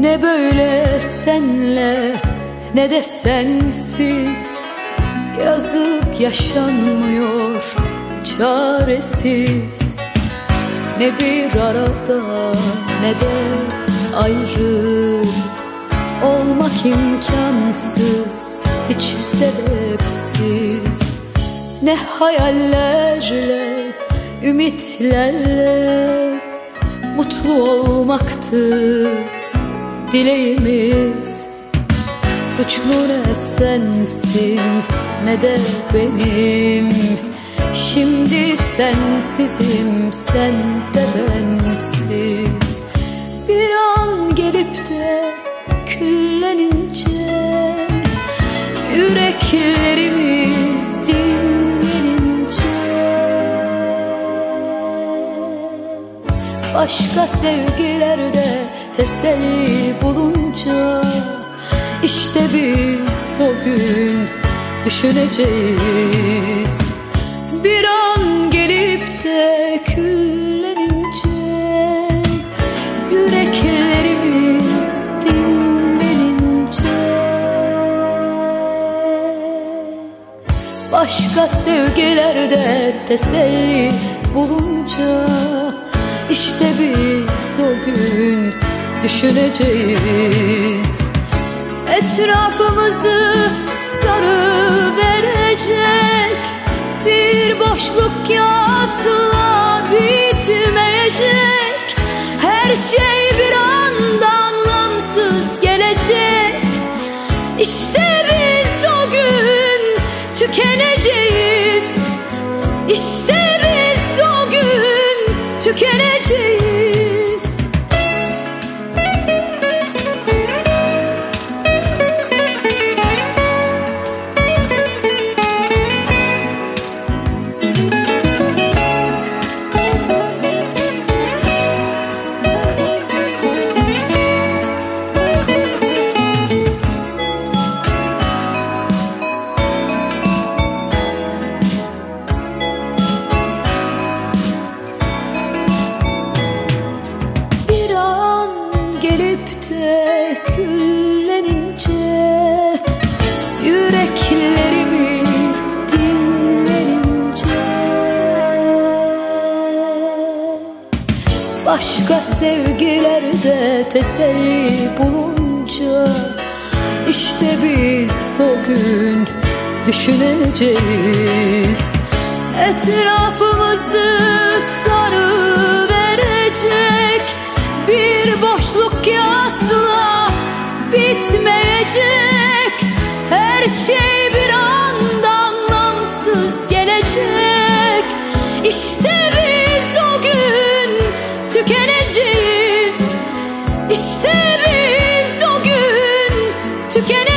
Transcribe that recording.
Ne böyle senle ne de sensiz. Yazık yaşanmıyor çaresiz. Ne bir arada ne de ayrı. Olmak imkansız hiç sebepsiz. Ne hayallerle ümitlerle Mutlu olmaktı dileğimiz. Suçlu ne sensin ne de benim. Şimdi sensizim sen de bensiz. Bir an gelip de küllenince Yüreklerimiz dinlenince. Başka sevgilerde teselli bulunca işte biz o gün düşüneceğiz. Bir an gelip de küllenince Yüreklerimiz dinlenince. Başka sevgilerde teselli bulunca işte biz o gün düşüneceğiz. Etrafımızı sarı verecek Bir boşluk yasla bitmeyecek. Her şey bir anda anlamsız gelecek. İşte biz o gün tükeneceğiz. İşte de küllenince Yüreklerimiz dinlenince. Başka sevgilerde teselli bulunca işte biz o gün düşüneceğiz. Etrafımızı sarı to get